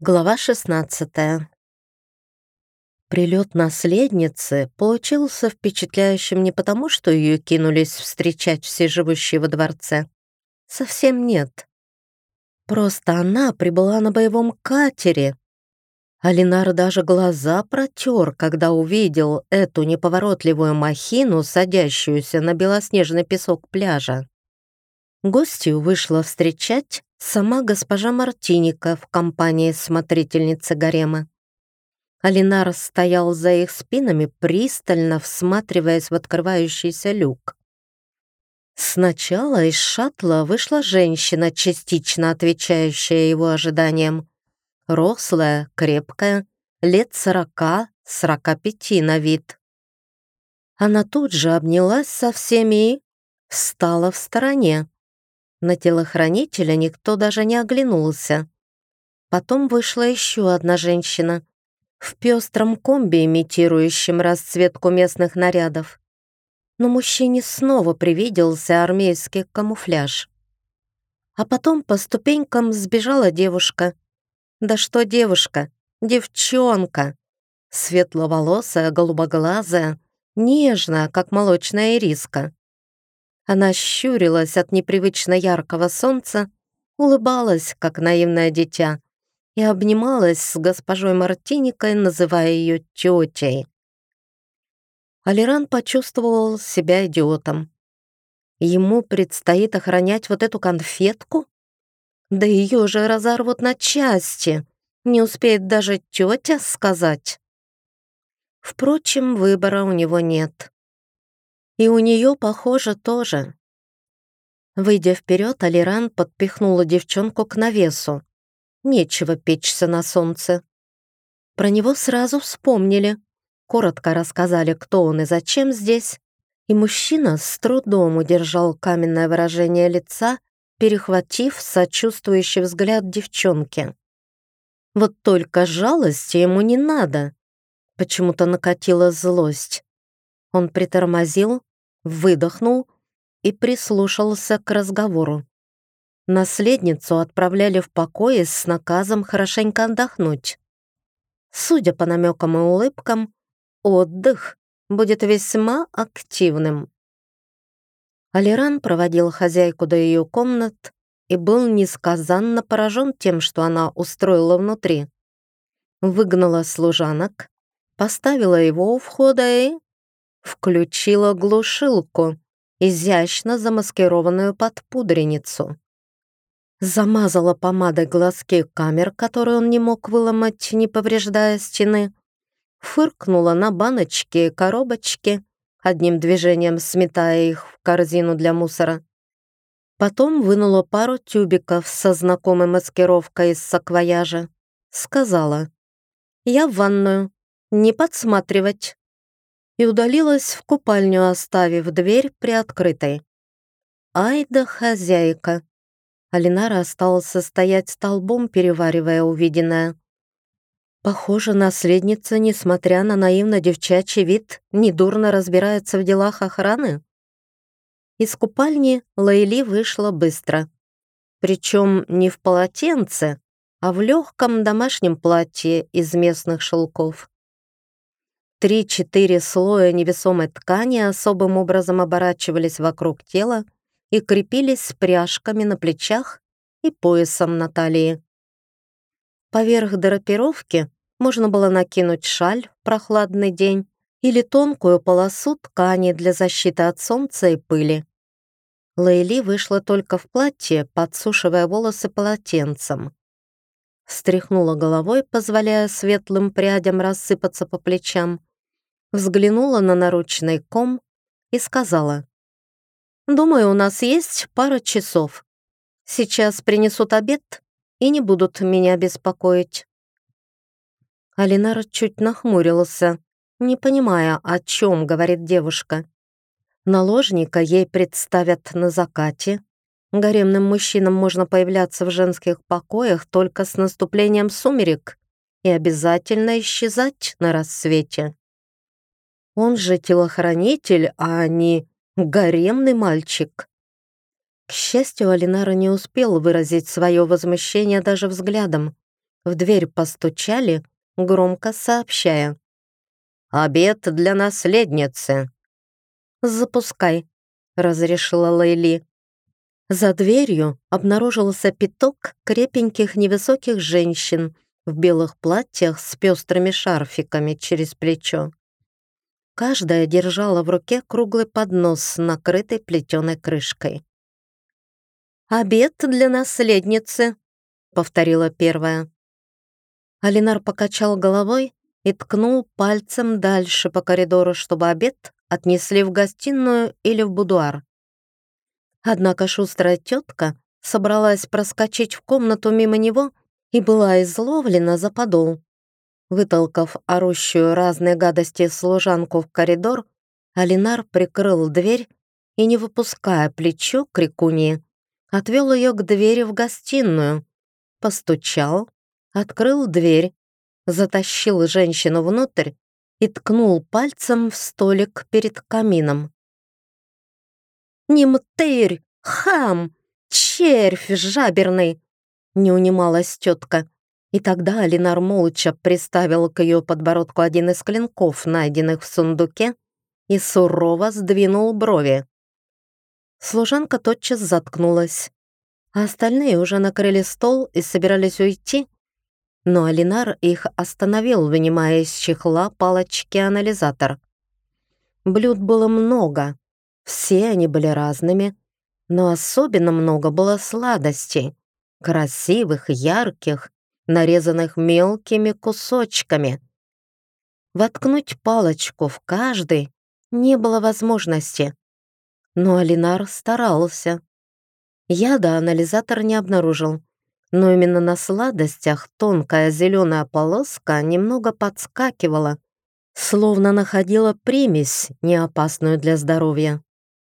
Глава 16 Прилет наследницы получился впечатляющим не потому, что ее кинулись встречать все живущие во дворце. Совсем нет. Просто она прибыла на боевом катере. Алинар даже глаза протер, когда увидел эту неповоротливую махину, садящуюся на белоснежный песок пляжа. Гостью вышла встречать сама госпожа Мартиника в компании смотрительницы гарема. Алинар стоял за их спинами, пристально всматриваясь в открывающийся люк. Сначала из шаттла вышла женщина, частично отвечающая его ожиданиям. Рослая, крепкая, лет сорока, сорока пяти на вид. Она тут же обнялась со всеми и встала в стороне. На телохранителя никто даже не оглянулся. Потом вышла еще одна женщина в пестром комби, имитирующем расцветку местных нарядов. Но мужчине снова привиделся армейский камуфляж. А потом по ступенькам сбежала девушка. Да что девушка? Девчонка! Светловолосая, голубоглазая, нежная, как молочная ириска. Она щурилась от непривычно яркого солнца, улыбалась, как наивное дитя, и обнималась с госпожой Мартиникой, называя ее тетей. Алиран почувствовал себя идиотом. Ему предстоит охранять вот эту конфетку? Да ее же разорвут на части, не успеет даже тетя сказать. Впрочем, выбора у него нет. И у нее, похоже, тоже. Выйдя вперед, Алиран подпихнула девчонку к навесу. Нечего печься на солнце. Про него сразу вспомнили. Коротко рассказали, кто он и зачем здесь. И мужчина с трудом удержал каменное выражение лица, перехватив сочувствующий взгляд девчонки. Вот только жалости ему не надо. Почему-то накатила злость. Он притормозил, выдохнул и прислушался к разговору. Наследницу отправляли в покое с наказом хорошенько отдохнуть. Судя по намекам и улыбкам, отдых будет весьма активным. Алиран проводил хозяйку до ее комнат и был несказанно поражен тем, что она устроила внутри. Выгнала служанок, поставила его у входа и включила глушилку, изящно замаскированную под пудреницу. Замазала помадой глазки камер, которые он не мог выломать, не повреждая стены. Фыркнула на баночки и коробочки, одним движением сметая их в корзину для мусора. Потом вынула пару тюбиков со знакомой маскировкой из саквояжа. Сказала, «Я в ванную, не подсматривать» и удалилась в купальню, оставив дверь приоткрытой. Ай да хозяйка! Алинара остался стоять столбом, переваривая увиденное. Похоже, наследница, несмотря на наивно-девчачий вид, недурно разбирается в делах охраны. Из купальни Лейли вышла быстро. Причем не в полотенце, а в легком домашнем платье из местных шелков. Три-четыре слоя невесомой ткани особым образом оборачивались вокруг тела и крепились с пряжками на плечах и поясом на талии. Поверх драпировки можно было накинуть шаль в прохладный день или тонкую полосу ткани для защиты от солнца и пыли. Лейли вышла только в платье, подсушивая волосы полотенцем. Встряхнула головой, позволяя светлым прядям рассыпаться по плечам, взглянула на наручный ком и сказала, «Думаю, у нас есть пара часов. Сейчас принесут обед и не будут меня беспокоить». Алинар чуть нахмурился, не понимая, о чем говорит девушка. Наложника ей представят на закате. Гаремным мужчинам можно появляться в женских покоях только с наступлением сумерек и обязательно исчезать на рассвете. Он же телохранитель, а не гаремный мальчик. К счастью, Алинара не успел выразить свое возмущение даже взглядом. В дверь постучали, громко сообщая. «Обед для наследницы!» «Запускай», — разрешила Лейли. За дверью обнаружился пяток крепеньких невысоких женщин в белых платьях с пестрыми шарфиками через плечо. Каждая держала в руке круглый поднос, накрытый плетеной крышкой. «Обед для наследницы», — повторила первая. Алинар покачал головой и ткнул пальцем дальше по коридору, чтобы обед отнесли в гостиную или в будуар. Однако шустрая тетка собралась проскочить в комнату мимо него и была изловлена за подол. Вытолкав орущую разные гадости служанку в коридор, Алинар прикрыл дверь и, не выпуская плечо крикуньи, отвел ее к двери в гостиную, постучал, открыл дверь, затащил женщину внутрь и ткнул пальцем в столик перед камином. «Немтырь! Хам! Червь жаберный!» Не унималась тетка. И тогда Алинар молча приставил к ее подбородку один из клинков, найденных в сундуке, и сурово сдвинул брови. Служанка тотчас заткнулась, а остальные уже накрыли стол и собирались уйти, но Алинар их остановил, вынимая из чехла палочки-анализатор. Блюд было много, все они были разными, но особенно много было сладостей, красивых, ярких, нарезанных мелкими кусочками. Воткнуть палочку в каждый не было возможности, но Алинар старался. Яда анализатор не обнаружил, но именно на сладостях тонкая зеленая полоска немного подскакивала, словно находила примесь, не опасную для здоровья.